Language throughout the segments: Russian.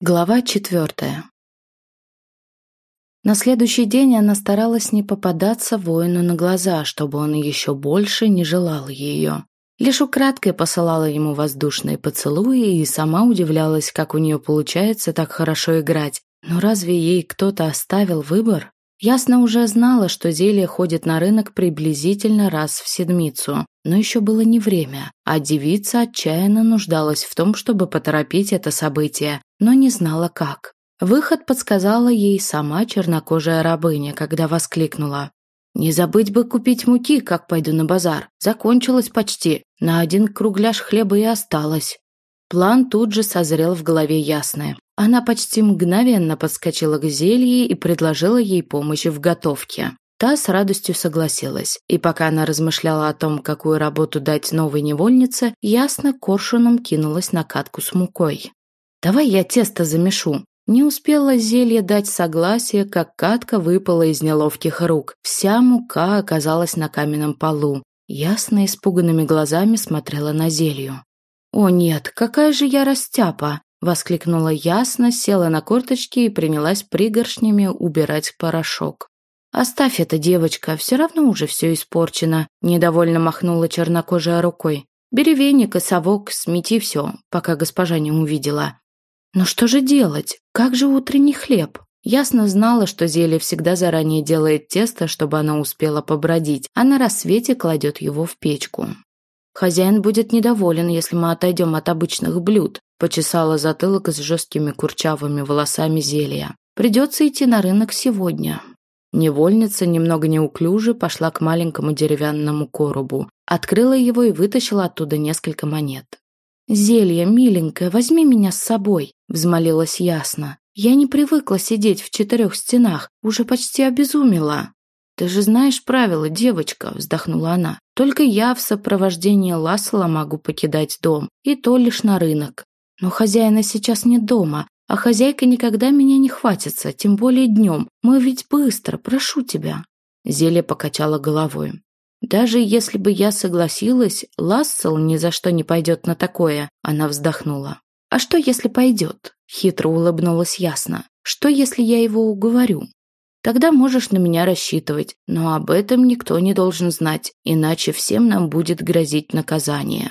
Глава четвертая. На следующий день она старалась не попадаться воину на глаза, чтобы он еще больше не желал ее. Лишь украдкой посылала ему воздушные поцелуи и сама удивлялась, как у нее получается так хорошо играть. Но разве ей кто-то оставил выбор? Ясно уже знала, что зелье ходит на рынок приблизительно раз в седмицу, но еще было не время, а девица отчаянно нуждалась в том, чтобы поторопить это событие, но не знала как. Выход подсказала ей сама чернокожая рабыня, когда воскликнула. «Не забыть бы купить муки, как пойду на базар. Закончилось почти. На один кругляш хлеба и осталось». План тут же созрел в голове ясное. Она почти мгновенно подскочила к зелье и предложила ей помощь в готовке. Та с радостью согласилась, и пока она размышляла о том, какую работу дать новой невольнице, ясно коршуном кинулась на катку с мукой. «Давай я тесто замешу». Не успела зелье дать согласие, как катка выпала из неловких рук. Вся мука оказалась на каменном полу. Ясно испуганными глазами смотрела на зелью. «О нет, какая же я растяпа!» Воскликнула ясно, села на корточки и принялась пригоршнями убирать порошок. «Оставь это, девочка, все равно уже все испорчено», – недовольно махнула чернокожая рукой. «Бери веник и совок, смети все, пока госпожа не увидела». «Но что же делать? Как же утренний хлеб?» Ясно знала, что зелье всегда заранее делает тесто, чтобы оно успело побродить, а на рассвете кладет его в печку. Хозяин будет недоволен, если мы отойдем от обычных блюд, почесала затылок с жесткими курчавыми волосами зелья. Придется идти на рынок сегодня. Невольница немного неуклюже пошла к маленькому деревянному коробу, открыла его и вытащила оттуда несколько монет. «Зелье, миленькая, возьми меня с собой», – взмолилась ясно. «Я не привыкла сидеть в четырех стенах, уже почти обезумела». «Ты же знаешь правила, девочка», – вздохнула она. «Только я в сопровождении Лассела могу покидать дом, и то лишь на рынок. Но хозяина сейчас нет дома, а хозяйка никогда меня не хватится, тем более днем. Мы ведь быстро, прошу тебя». Зелье покачала головой. «Даже если бы я согласилась, Лассел ни за что не пойдет на такое», – она вздохнула. «А что, если пойдет?» – хитро улыбнулась ясно. «Что, если я его уговорю?» Тогда можешь на меня рассчитывать, но об этом никто не должен знать, иначе всем нам будет грозить наказание.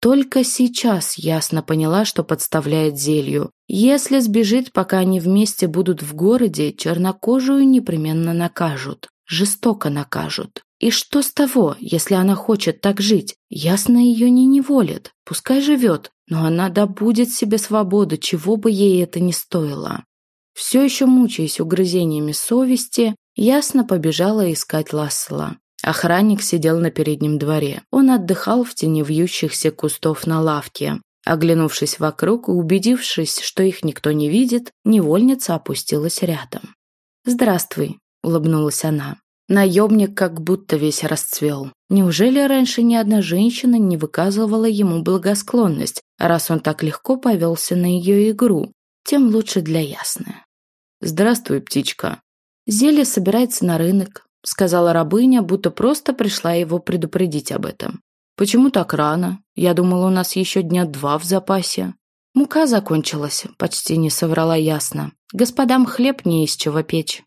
Только сейчас ясно поняла, что подставляет зелью. Если сбежит, пока они вместе будут в городе, чернокожую непременно накажут. Жестоко накажут. И что с того, если она хочет так жить? Ясно ее не неволит. Пускай живет, но она добудет себе свободу, чего бы ей это ни стоило. Все еще мучаясь угрызениями совести, ясно побежала искать Лассела. Охранник сидел на переднем дворе. Он отдыхал в тени вьющихся кустов на лавке. Оглянувшись вокруг и убедившись, что их никто не видит, невольница опустилась рядом. «Здравствуй», — улыбнулась она. Наемник как будто весь расцвел. Неужели раньше ни одна женщина не выказывала ему благосклонность, раз он так легко повелся на ее игру? Тем лучше для ясны. «Здравствуй, птичка». «Зелье собирается на рынок», — сказала рабыня, будто просто пришла его предупредить об этом. «Почему так рано? Я думала, у нас еще дня два в запасе». «Мука закончилась», — почти не соврала ясно. «Господам хлеб не из чего печь».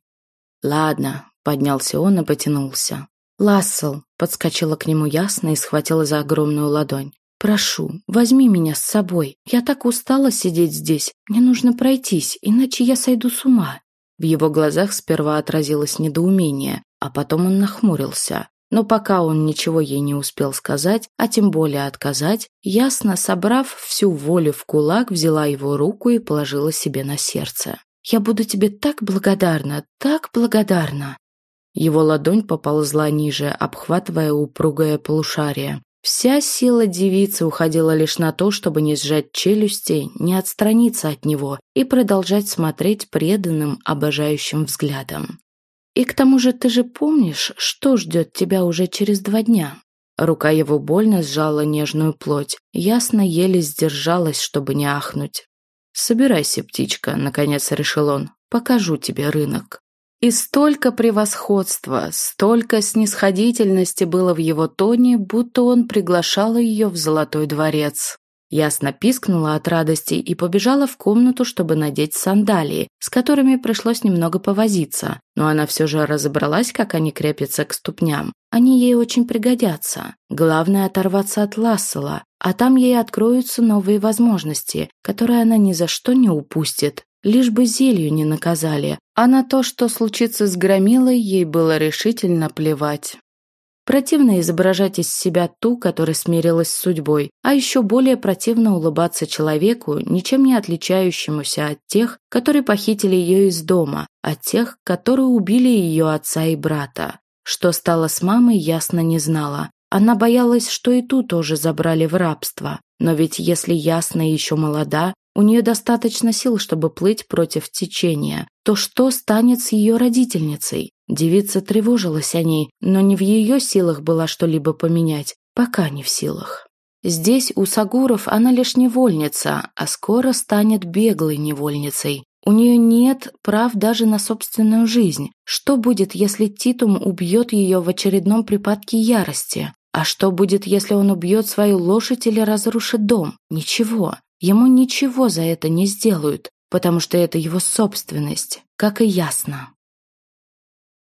«Ладно», — поднялся он и потянулся. «Лассел», — подскочила к нему ясно и схватила за огромную ладонь. «Прошу, возьми меня с собой. Я так устала сидеть здесь. Мне нужно пройтись, иначе я сойду с ума». В его глазах сперва отразилось недоумение, а потом он нахмурился. Но пока он ничего ей не успел сказать, а тем более отказать, ясно собрав всю волю в кулак, взяла его руку и положила себе на сердце. «Я буду тебе так благодарна, так благодарна!» Его ладонь поползла ниже, обхватывая упругое полушарие. Вся сила девицы уходила лишь на то, чтобы не сжать челюсти, не отстраниться от него и продолжать смотреть преданным, обожающим взглядом. «И к тому же ты же помнишь, что ждет тебя уже через два дня?» Рука его больно сжала нежную плоть. Ясно еле сдержалась, чтобы не ахнуть. «Собирайся, птичка», — наконец решил он. «Покажу тебе рынок». И столько превосходства, столько снисходительности было в его тоне, будто он приглашал ее в золотой дворец. Ясно пискнула от радости и побежала в комнату, чтобы надеть сандалии, с которыми пришлось немного повозиться, но она все же разобралась, как они крепятся к ступням. Они ей очень пригодятся. Главное оторваться от Лассела, а там ей откроются новые возможности, которые она ни за что не упустит. Лишь бы зелью не наказали, а на то, что случится с Громилой, ей было решительно плевать. Противно изображать из себя ту, которая смирилась с судьбой, а еще более противно улыбаться человеку, ничем не отличающемуся от тех, которые похитили ее из дома, от тех, которые убили ее отца и брата. Что стало с мамой, ясно не знала. Она боялась, что и ту тоже забрали в рабство. Но ведь если Ясна еще молода, у нее достаточно сил, чтобы плыть против течения. То что станет с ее родительницей? Девица тревожилась о ней, но не в ее силах было что-либо поменять. Пока не в силах. Здесь, у Сагуров, она лишь невольница, а скоро станет беглой невольницей. У нее нет прав даже на собственную жизнь. Что будет, если Титум убьет ее в очередном припадке ярости? А что будет, если он убьет свою лошадь или разрушит дом? Ничего. Ему ничего за это не сделают, потому что это его собственность, как и ясно.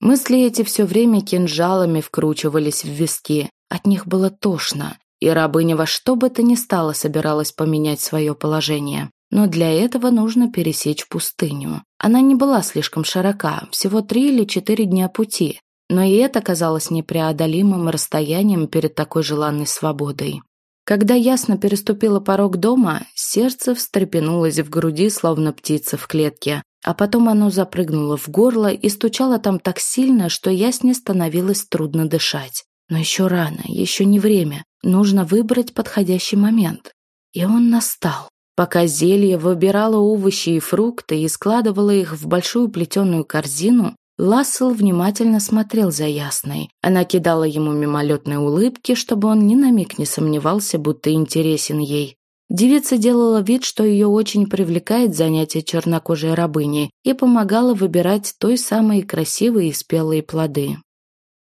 Мысли эти все время кинжалами вкручивались в виски, от них было тошно, и рабыня во что бы то ни стало собиралась поменять свое положение. Но для этого нужно пересечь пустыню. Она не была слишком широка, всего три или четыре дня пути, но и это казалось непреодолимым расстоянием перед такой желанной свободой. Когда ясно переступила порог дома, сердце встрепенулось в груди, словно птица в клетке, а потом оно запрыгнуло в горло и стучало там так сильно, что ясне становилось трудно дышать. Но еще рано, еще не время, нужно выбрать подходящий момент. И он настал. Пока зелье выбирало овощи и фрукты и складывало их в большую плетеную корзину, Лассел внимательно смотрел за Ясной. Она кидала ему мимолетные улыбки, чтобы он ни на миг не сомневался, будто интересен ей. Девица делала вид, что ее очень привлекает занятие чернокожей рабыней и помогала выбирать той самые красивые и спелые плоды.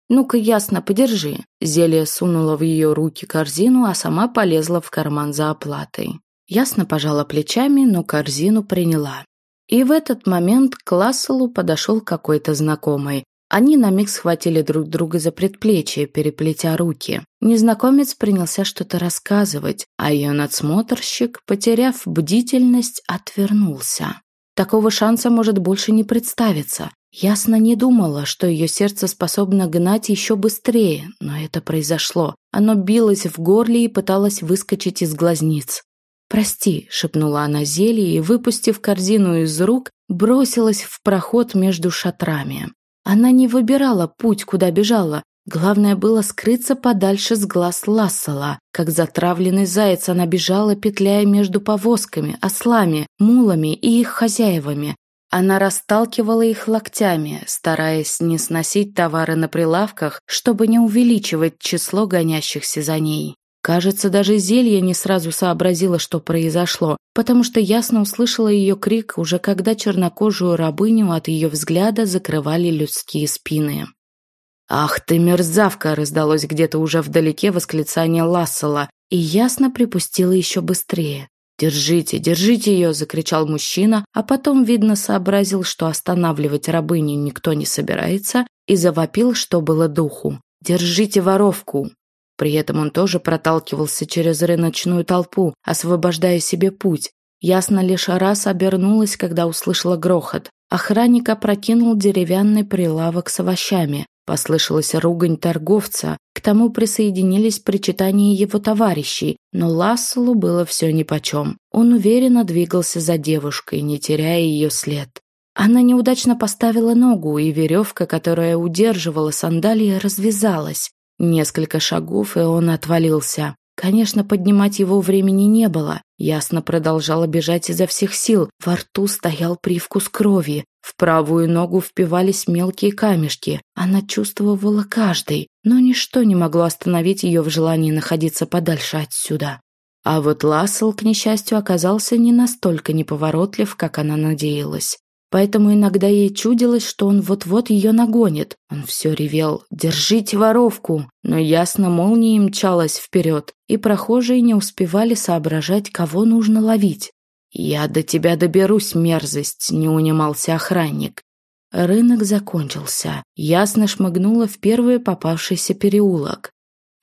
«Ну-ка, ясно, подержи». Зелье сунула в ее руки корзину, а сама полезла в карман за оплатой. Ясно пожала плечами, но корзину приняла. И в этот момент к Ласселу подошел какой-то знакомый. Они на миг схватили друг друга за предплечье, переплетя руки. Незнакомец принялся что-то рассказывать, а ее надсмотрщик, потеряв бдительность, отвернулся. Такого шанса может больше не представиться. Ясно не думала, что ее сердце способно гнать еще быстрее, но это произошло. Оно билось в горле и пыталось выскочить из глазниц. «Прости», — шепнула она зелье и, выпустив корзину из рук, бросилась в проход между шатрами. Она не выбирала путь, куда бежала. Главное было скрыться подальше с глаз Лассала. Как затравленный заяц она бежала, петляя между повозками, ослами, мулами и их хозяевами. Она расталкивала их локтями, стараясь не сносить товары на прилавках, чтобы не увеличивать число гонящихся за ней. Кажется, даже зелье не сразу сообразило, что произошло, потому что ясно услышала ее крик, уже когда чернокожую рабыню от ее взгляда закрывали людские спины. «Ах ты, мерзавка!» – раздалось где-то уже вдалеке восклицание Лассела, и ясно припустила еще быстрее. «Держите, держите ее!» – закричал мужчина, а потом, видно, сообразил, что останавливать рабыню никто не собирается, и завопил, что было духу. «Держите воровку!» При этом он тоже проталкивался через рыночную толпу, освобождая себе путь. Ясно лишь раз обернулась, когда услышала грохот. Охранник опрокинул деревянный прилавок с овощами. Послышалась ругань торговца. К тому присоединились причитания его товарищей, но Ласселу было все нипочем. Он уверенно двигался за девушкой, не теряя ее след. Она неудачно поставила ногу, и веревка, которая удерживала сандалии, развязалась. Несколько шагов, и он отвалился. Конечно, поднимать его времени не было. Ясно продолжала бежать изо всех сил. Во рту стоял привкус крови. В правую ногу впивались мелкие камешки. Она чувствовала каждый, но ничто не могло остановить ее в желании находиться подальше отсюда. А вот Лассел, к несчастью, оказался не настолько неповоротлив, как она надеялась. Поэтому иногда ей чудилось, что он вот-вот ее нагонит. Он все ревел «Держите воровку!», но ясно молнией мчалась вперед, и прохожие не успевали соображать, кого нужно ловить. «Я до тебя доберусь, мерзость!» – не унимался охранник. Рынок закончился. Ясно шмыгнула в первый попавшийся переулок.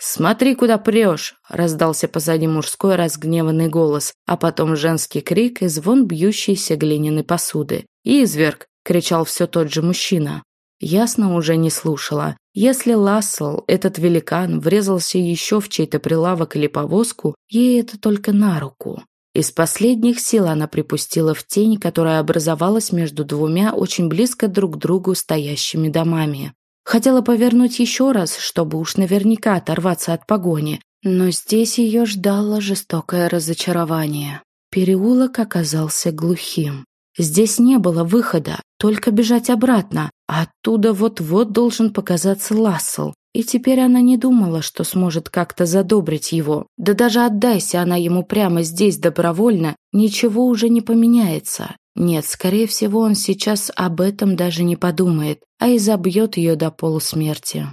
«Смотри, куда прешь!» – раздался позади мужской разгневанный голос, а потом женский крик и звон бьющейся глиняной посуды. «Изверг!» – кричал все тот же мужчина. Ясно уже не слушала. Если Лассел, этот великан, врезался еще в чей-то прилавок или повозку, ей это только на руку. Из последних сил она припустила в тень, которая образовалась между двумя очень близко друг к другу стоящими домами. Хотела повернуть еще раз, чтобы уж наверняка оторваться от погони, но здесь ее ждало жестокое разочарование. Переулок оказался глухим. Здесь не было выхода, только бежать обратно, а оттуда вот-вот должен показаться Лассел. И теперь она не думала, что сможет как-то задобрить его. Да даже отдайся она ему прямо здесь добровольно, ничего уже не поменяется. Нет, скорее всего, он сейчас об этом даже не подумает, а и забьет ее до полусмерти.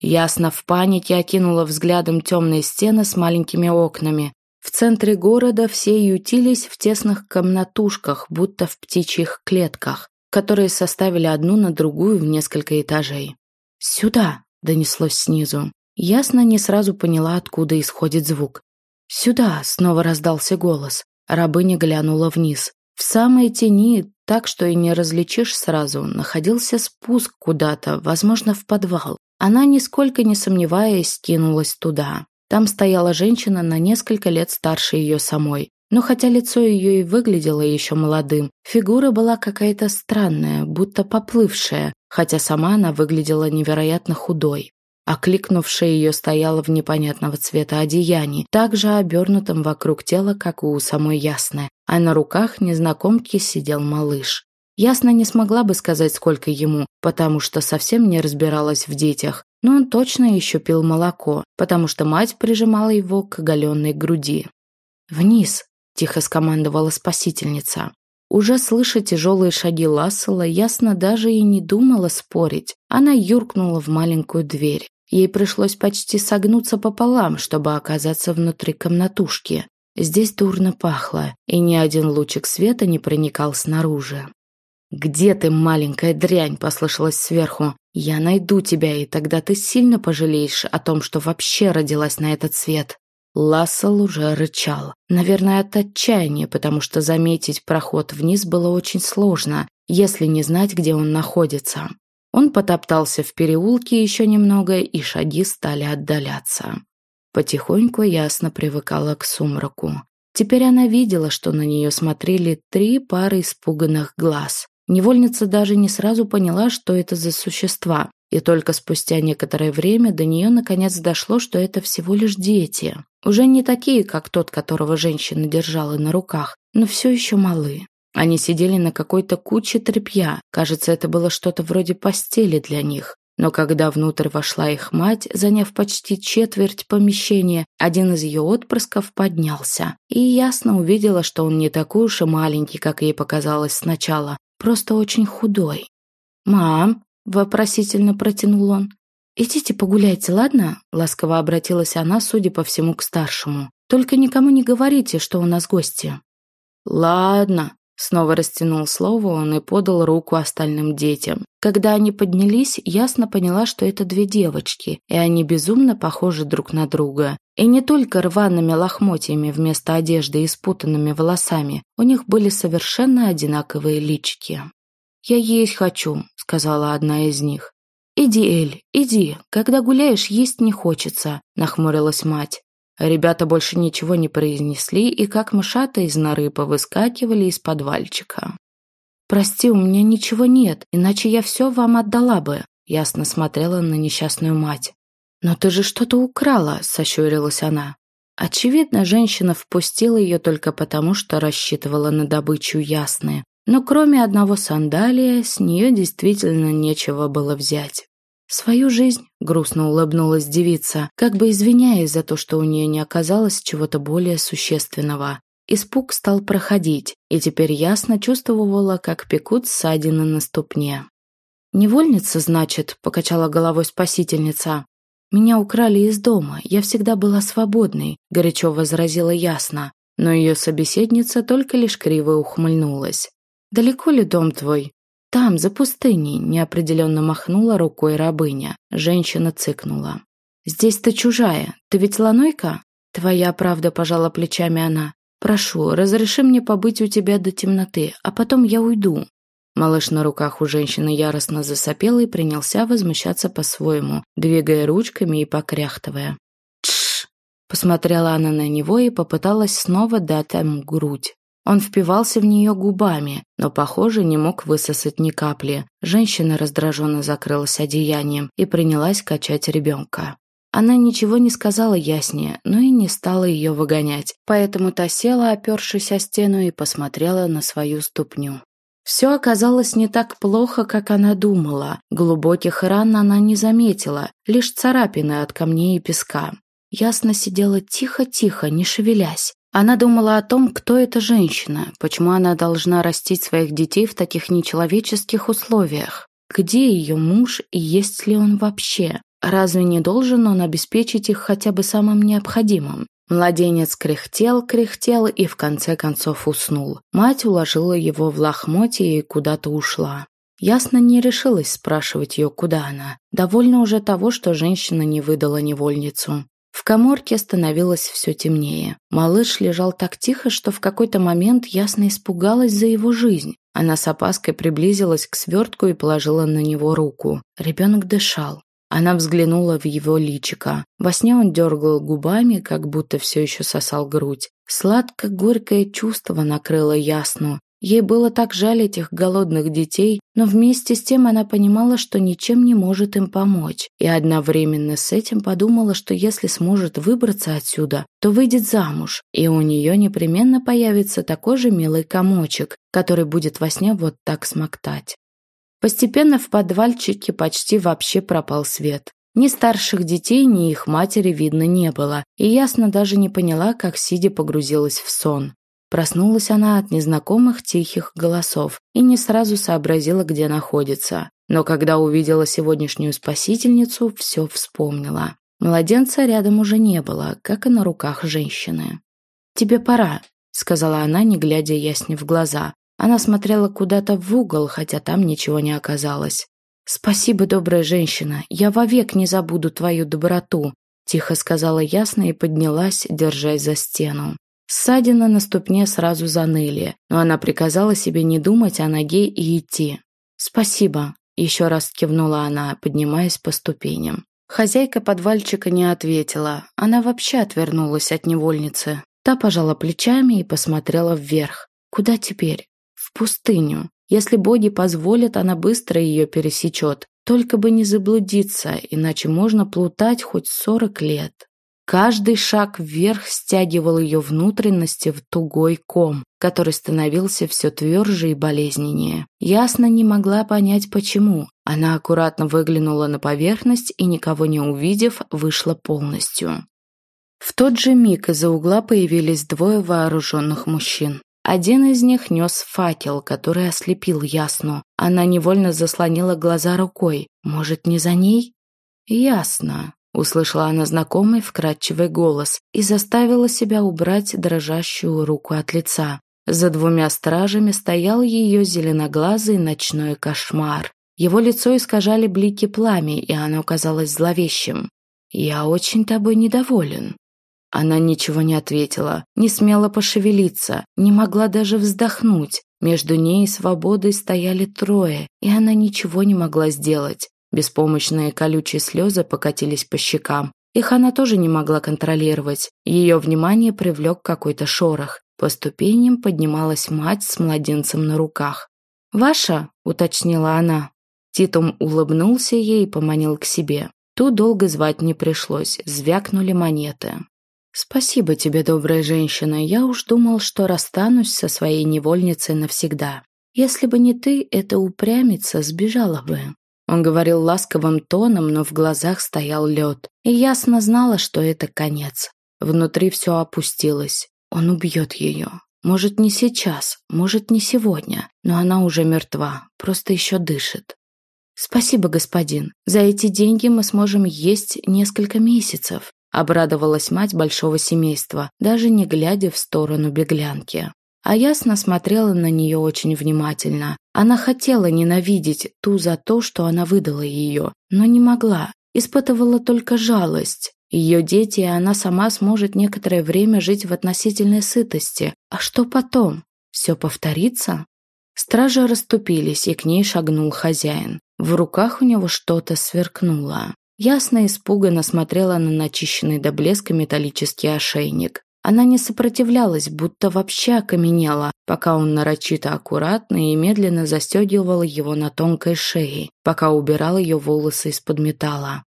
Ясно в панике окинула взглядом темные стены с маленькими окнами. В центре города все ютились в тесных комнатушках, будто в птичьих клетках, которые составили одну на другую в несколько этажей. «Сюда!» – донеслось снизу. Ясно не сразу поняла, откуда исходит звук. «Сюда!» – снова раздался голос. Рабыня глянула вниз. В самой тени, так что и не различишь сразу, находился спуск куда-то, возможно, в подвал. Она, нисколько не сомневаясь, кинулась туда. Там стояла женщина на несколько лет старше ее самой. Но хотя лицо ее и выглядело еще молодым, фигура была какая-то странная, будто поплывшая, хотя сама она выглядела невероятно худой. Окликнувшая ее стояла в непонятного цвета одеянии, также обернутом вокруг тела, как у самой Ясны, а на руках незнакомки сидел малыш. Ясна не смогла бы сказать, сколько ему, потому что совсем не разбиралась в детях, но он точно еще пил молоко, потому что мать прижимала его к оголенной груди. «Вниз!» – тихо скомандовала спасительница. Уже слыша тяжелые шаги Лассела, ясно даже и не думала спорить. Она юркнула в маленькую дверь. Ей пришлось почти согнуться пополам, чтобы оказаться внутри комнатушки. Здесь дурно пахло, и ни один лучик света не проникал снаружи. «Где ты, маленькая дрянь?» – послышалось сверху. «Я найду тебя, и тогда ты сильно пожалеешь о том, что вообще родилась на этот свет». Лассел уже рычал. Наверное, от отчаяния, потому что заметить проход вниз было очень сложно, если не знать, где он находится. Он потоптался в переулке еще немного, и шаги стали отдаляться. Потихоньку ясно привыкала к сумраку. Теперь она видела, что на нее смотрели три пары испуганных глаз. Невольница даже не сразу поняла, что это за существа, и только спустя некоторое время до нее наконец дошло, что это всего лишь дети. Уже не такие, как тот, которого женщина держала на руках, но все еще малы. Они сидели на какой-то куче тряпья. Кажется, это было что-то вроде постели для них. Но когда внутрь вошла их мать, заняв почти четверть помещения, один из ее отпрысков поднялся. И ясно увидела, что он не такой уж и маленький, как ей показалось сначала, просто очень худой. «Мам!» – вопросительно протянул он. «Идите погуляйте, ладно?» – ласково обратилась она, судя по всему, к старшему. «Только никому не говорите, что у нас гости». «Ладно», Снова растянул слово он и подал руку остальным детям. Когда они поднялись, ясно поняла, что это две девочки, и они безумно похожи друг на друга. И не только рваными лохмотьями вместо одежды и спутанными волосами, у них были совершенно одинаковые личики. «Я есть хочу», — сказала одна из них. «Иди, Эль, иди. Когда гуляешь, есть не хочется», — нахмурилась мать. Ребята больше ничего не произнесли и как мышата из норы повыскакивали из подвальчика. «Прости, у меня ничего нет, иначе я все вам отдала бы», — ясно смотрела на несчастную мать. «Но ты же что-то украла», — сощурилась она. Очевидно, женщина впустила ее только потому, что рассчитывала на добычу ясные. Но кроме одного сандалия, с нее действительно нечего было взять. «Свою жизнь», — грустно улыбнулась девица, как бы извиняясь за то, что у нее не оказалось чего-то более существенного. Испуг стал проходить, и теперь ясно чувствовала, как пекут ссадины на ступне. «Невольница, значит», — покачала головой спасительница. «Меня украли из дома, я всегда была свободной», — горячо возразила ясно. Но ее собеседница только лишь криво ухмыльнулась. «Далеко ли дом твой?» «Там, за пустыней», — неопределенно махнула рукой рабыня. Женщина цыкнула. «Здесь ты чужая. Ты ведь ланойка?» «Твоя правда», — пожала плечами она. «Прошу, разреши мне побыть у тебя до темноты, а потом я уйду». Малыш на руках у женщины яростно засопел и принялся возмущаться по-своему, двигая ручками и покряхтывая. «Тш!» – посмотрела она на него и попыталась снова дать ему грудь. Он впивался в нее губами, но, похоже, не мог высосать ни капли. Женщина раздраженно закрылась одеянием и принялась качать ребенка. Она ничего не сказала яснее, но и не стала ее выгонять, поэтому та села, опершись о стену, и посмотрела на свою ступню. Все оказалось не так плохо, как она думала. Глубоких ран она не заметила, лишь царапины от камней и песка. Ясно сидела тихо-тихо, не шевелясь. Она думала о том, кто эта женщина, почему она должна растить своих детей в таких нечеловеческих условиях. Где ее муж и есть ли он вообще? Разве не должен он обеспечить их хотя бы самым необходимым? Младенец кряхтел, кряхтел и в конце концов уснул. Мать уложила его в лохмотье и куда-то ушла. Ясно не решилась спрашивать ее, куда она. Довольно уже того, что женщина не выдала невольницу. В коморке становилось все темнее. Малыш лежал так тихо, что в какой-то момент ясно испугалась за его жизнь. Она с опаской приблизилась к свертку и положила на него руку. Ребенок дышал. Она взглянула в его личико. Во сне он дергал губами, как будто все еще сосал грудь. Сладко-горькое чувство накрыло Ясну. Ей было так жаль этих голодных детей, но вместе с тем она понимала, что ничем не может им помочь. И одновременно с этим подумала, что если сможет выбраться отсюда, то выйдет замуж, и у нее непременно появится такой же милый комочек, который будет во сне вот так смоктать. Постепенно в подвальчике почти вообще пропал свет. Ни старших детей, ни их матери видно не было, и ясно даже не поняла, как сидя погрузилась в сон. Проснулась она от незнакомых тихих голосов и не сразу сообразила, где находится. Но когда увидела сегодняшнюю спасительницу, все вспомнила. Младенца рядом уже не было, как и на руках женщины. «Тебе пора», — сказала она, не глядя ясне в глаза. Она смотрела куда-то в угол, хотя там ничего не оказалось. «Спасибо, добрая женщина, я вовек не забуду твою доброту», тихо сказала ясно и поднялась, держась за стену. Ссадины на ступне сразу заныли, но она приказала себе не думать о ноге и идти. «Спасибо», – еще раз кивнула она, поднимаясь по ступеням. Хозяйка подвальчика не ответила, она вообще отвернулась от невольницы. Та пожала плечами и посмотрела вверх. «Куда теперь? в пустыню. Если боги позволят, она быстро ее пересечет. Только бы не заблудиться, иначе можно плутать хоть сорок лет. Каждый шаг вверх стягивал ее внутренности в тугой ком, который становился все тверже и болезненнее. Ясно не могла понять, почему. Она аккуратно выглянула на поверхность и, никого не увидев, вышла полностью. В тот же миг из-за угла появились двое вооруженных мужчин. Один из них нес факел, который ослепил Ясну. Она невольно заслонила глаза рукой. Может, не за ней? Ясно. Услышала она знакомый вкрадчивый голос и заставила себя убрать дрожащую руку от лица. За двумя стражами стоял ее зеленоглазый ночной кошмар. Его лицо искажали блики пламя, и оно казалось зловещим. «Я очень тобой недоволен», она ничего не ответила, не смела пошевелиться, не могла даже вздохнуть. Между ней и свободой стояли трое, и она ничего не могла сделать. Беспомощные колючие слезы покатились по щекам. Их она тоже не могла контролировать. Ее внимание привлек какой-то шорох. По ступеням поднималась мать с младенцем на руках. «Ваша?» – уточнила она. Титум улыбнулся ей и поманил к себе. Ту долго звать не пришлось, звякнули монеты. «Спасибо тебе, добрая женщина. Я уж думал, что расстанусь со своей невольницей навсегда. Если бы не ты, эта упрямица сбежала бы». Он говорил ласковым тоном, но в глазах стоял лед. И ясно знала, что это конец. Внутри все опустилось. Он убьет ее. Может, не сейчас, может, не сегодня, но она уже мертва, просто еще дышит. «Спасибо, господин. За эти деньги мы сможем есть несколько месяцев», обрадовалась мать большого семейства, даже не глядя в сторону беглянки. А ясно смотрела на нее очень внимательно. Она хотела ненавидеть ту за то, что она выдала ее, но не могла. Испытывала только жалость. Ее дети и она сама сможет некоторое время жить в относительной сытости. А что потом? Все повторится? Стражи расступились, и к ней шагнул хозяин. В руках у него что-то сверкнуло. Ясно испуганно смотрела на начищенный до блеска металлический ошейник. Она не сопротивлялась, будто вообще окаменела, пока он нарочито аккуратно и медленно застегивал его на тонкой шее, пока убирал ее волосы из-под металла.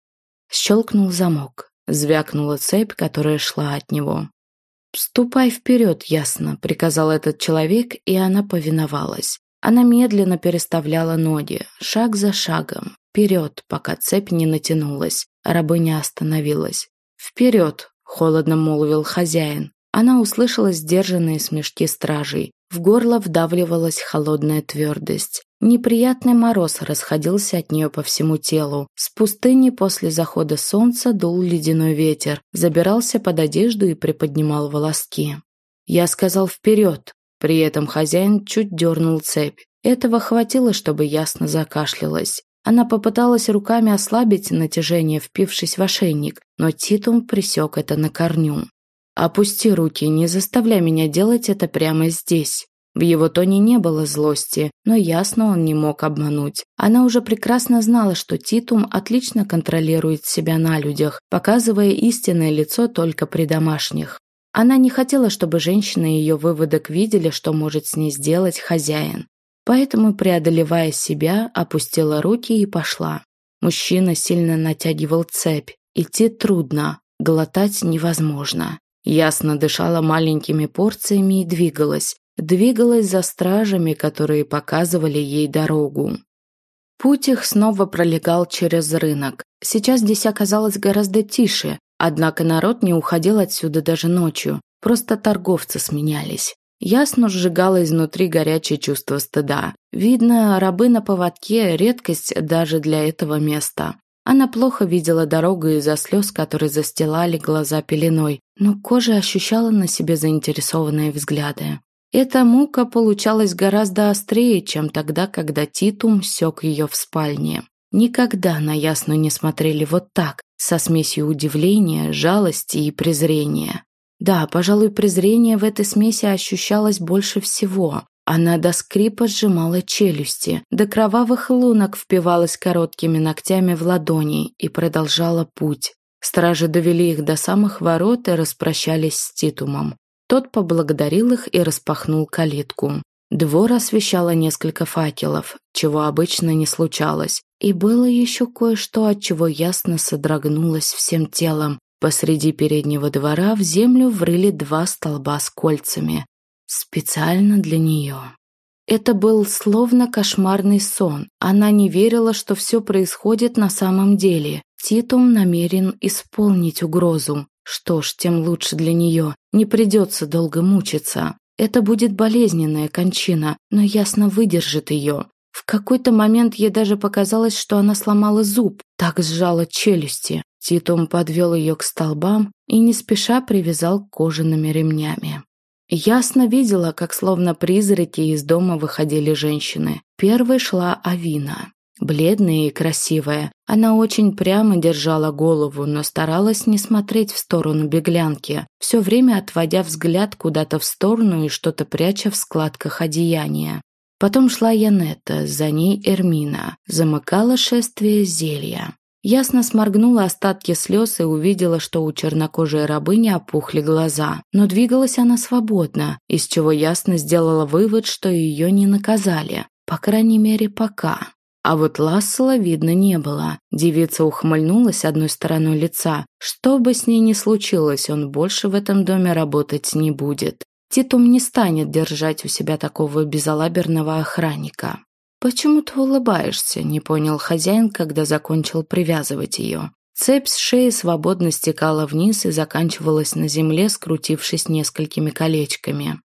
Щелкнул замок. Звякнула цепь, которая шла от него. «Ступай вперед, ясно», — приказал этот человек, и она повиновалась. Она медленно переставляла ноги, шаг за шагом, вперед, пока цепь не натянулась, рабыня остановилась. «Вперед!» – холодно молвил хозяин. Она услышала сдержанные смешки стражей. В горло вдавливалась холодная твердость. Неприятный мороз расходился от нее по всему телу. С пустыни после захода солнца дул ледяной ветер, забирался под одежду и приподнимал волоски. Я сказал «вперед!» При этом хозяин чуть дернул цепь. Этого хватило, чтобы ясно закашлялась. Она попыталась руками ослабить натяжение, впившись в ошейник, но Титум присек это на корню. «Опусти руки, не заставляй меня делать это прямо здесь». В его тоне не было злости, но ясно он не мог обмануть. Она уже прекрасно знала, что Титум отлично контролирует себя на людях, показывая истинное лицо только при домашних. Она не хотела, чтобы женщины ее выводок видели, что может с ней сделать хозяин. Поэтому, преодолевая себя, опустила руки и пошла. Мужчина сильно натягивал цепь. Идти трудно, глотать невозможно. Ясно дышала маленькими порциями и двигалась. Двигалась за стражами, которые показывали ей дорогу. Путь их снова пролегал через рынок. Сейчас здесь оказалось гораздо тише, Однако народ не уходил отсюда даже ночью, просто торговцы сменялись. Ясно сжигало изнутри горячее чувство стыда. Видно, рабы на поводке – редкость даже для этого места. Она плохо видела дорогу из-за слез, которые застилали глаза пеленой, но кожа ощущала на себе заинтересованные взгляды. Эта мука получалась гораздо острее, чем тогда, когда Титум сёк ее в спальне. Никогда на Ясну не смотрели вот так, со смесью удивления, жалости и презрения. Да, пожалуй, презрение в этой смеси ощущалось больше всего. Она до скрипа сжимала челюсти, до кровавых лунок впивалась короткими ногтями в ладони и продолжала путь. Стражи довели их до самых ворот и распрощались с Титумом. Тот поблагодарил их и распахнул калитку. Двор освещало несколько факелов, чего обычно не случалось, и было еще кое-что, от чего ясно содрогнулась всем телом. Посреди переднего двора в землю врыли два столба с кольцами. Специально для нее. Это был словно кошмарный сон. Она не верила, что все происходит на самом деле. Титум намерен исполнить угрозу. Что ж, тем лучше для нее. Не придется долго мучиться. Это будет болезненная кончина, но ясно выдержит ее. В какой-то момент ей даже показалось, что она сломала зуб, так сжала челюсти. Титум подвел ее к столбам и не спеша привязал кожаными ремнями. Ясно видела, как словно призраки из дома выходили женщины. Первой шла Авина. Бледная и красивая, она очень прямо держала голову, но старалась не смотреть в сторону беглянки, все время отводя взгляд куда-то в сторону и что-то пряча в складках одеяния. Потом шла Янетта, за ней Эрмина. Замыкала шествие зелья. Ясно сморгнула остатки слез и увидела, что у чернокожей рабыни опухли глаза. Но двигалась она свободно, из чего ясно сделала вывод, что ее не наказали. По крайней мере, пока. А вот Лассела видно не было. Девица ухмыльнулась одной стороной лица. Что бы с ней ни случилось, он больше в этом доме работать не будет. Титум не станет держать у себя такого безалаберного охранника. «Почему ты улыбаешься?» – не понял хозяин, когда закончил привязывать ее. Цепь с шеи свободно стекала вниз и заканчивалась на земле, скрутившись несколькими колечками.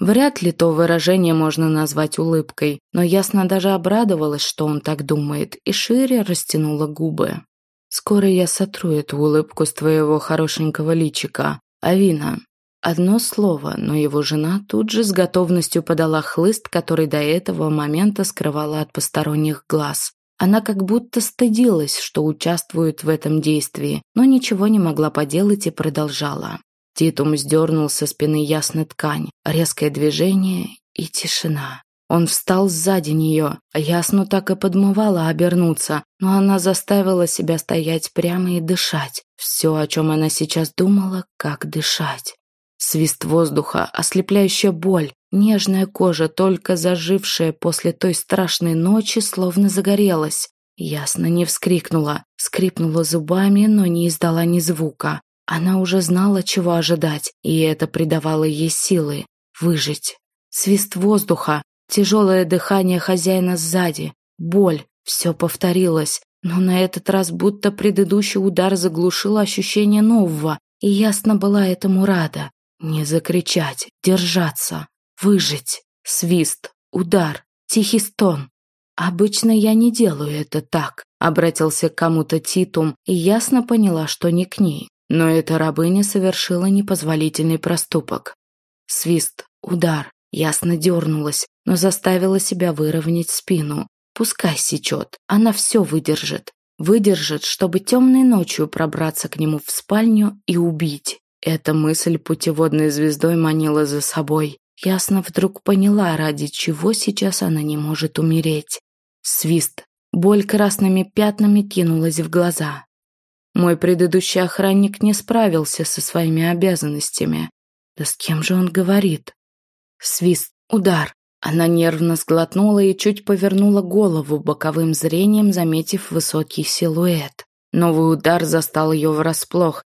Вряд ли то выражение можно назвать улыбкой, но ясно даже обрадовалась, что он так думает, и шире растянула губы. «Скоро я сотру эту улыбку с твоего хорошенького личика, Авина». Одно слово, но его жена тут же с готовностью подала хлыст, который до этого момента скрывала от посторонних глаз. Она как будто стыдилась, что участвует в этом действии, но ничего не могла поделать и продолжала. Титум сдернул со спины ясно ткань, резкое движение и тишина. Он встал сзади нее, а ясну так и подмывала обернуться, но она заставила себя стоять прямо и дышать. Все, о чем она сейчас думала, как дышать. Свист воздуха, ослепляющая боль, нежная кожа, только зажившая после той страшной ночи, словно загорелась. Ясно не вскрикнула, скрипнула зубами, но не издала ни звука. Она уже знала, чего ожидать, и это придавало ей силы выжить. Свист воздуха, тяжелое дыхание хозяина сзади, боль, все повторилось, но на этот раз будто предыдущий удар заглушил ощущение нового, и ясно была этому рада. Не закричать, держаться, выжить. Свист, удар, тихий стон. Обычно я не делаю это так, обратился к кому-то Титум и ясно поняла, что не к ней. Но эта рабыня совершила непозволительный проступок. Свист, удар, ясно дернулась, но заставила себя выровнять спину. Пускай сечет, она все выдержит. Выдержит, чтобы темной ночью пробраться к нему в спальню и убить. Эта мысль путеводной звездой манила за собой. Ясно вдруг поняла, ради чего сейчас она не может умереть. Свист. Боль красными пятнами кинулась в глаза. Мой предыдущий охранник не справился со своими обязанностями. Да с кем же он говорит? Свист, удар. Она нервно сглотнула и чуть повернула голову боковым зрением, заметив высокий силуэт. Новый удар застал ее врасплох.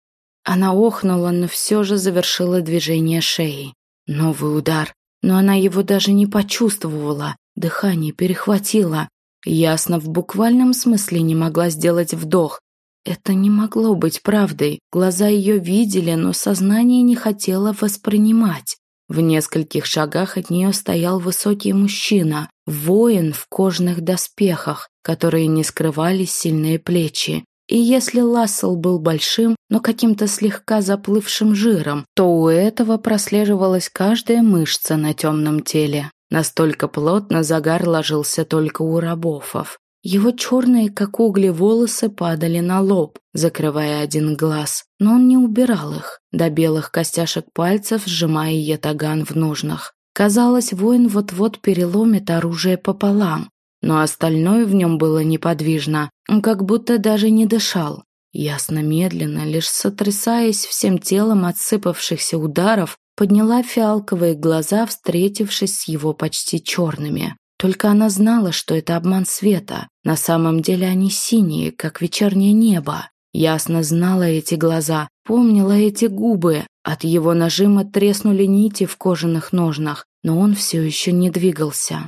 Она охнула, но все же завершила движение шеи. Новый удар. Но она его даже не почувствовала. Дыхание перехватило. Ясно, в буквальном смысле не могла сделать вдох. Это не могло быть правдой. Глаза ее видели, но сознание не хотело воспринимать. В нескольких шагах от нее стоял высокий мужчина, воин в кожных доспехах, которые не скрывали сильные плечи. И если Лассел был большим, но каким-то слегка заплывшим жиром, то у этого прослеживалась каждая мышца на темном теле. Настолько плотно загар ложился только у рабофов. Его черные, как угли, волосы падали на лоб, закрывая один глаз, но он не убирал их, до белых костяшек пальцев сжимая ятаган в ножнах. Казалось, воин вот-вот переломит оружие пополам, но остальное в нем было неподвижно, как будто даже не дышал. Ясно медленно, лишь сотрясаясь всем телом от сыпавшихся ударов, подняла фиалковые глаза, встретившись с его почти черными. Только она знала, что это обман света. На самом деле они синие, как вечернее небо. Ясно знала эти глаза, помнила эти губы. От его нажима треснули нити в кожаных ножнах, но он все еще не двигался.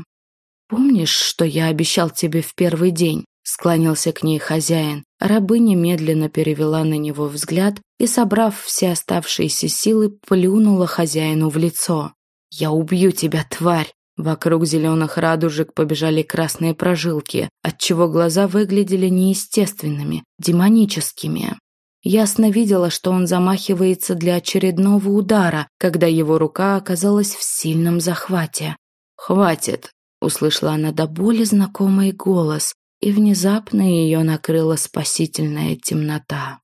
«Помнишь, что я обещал тебе в первый день?» Склонился к ней хозяин. Рабыня медленно перевела на него взгляд и, собрав все оставшиеся силы, плюнула хозяину в лицо. «Я убью тебя, тварь!» Вокруг зеленых радужек побежали красные прожилки, отчего глаза выглядели неестественными, демоническими. Ясно видела, что он замахивается для очередного удара, когда его рука оказалась в сильном захвате. «Хватит!» – услышала она до боли знакомый голос, и внезапно ее накрыла спасительная темнота.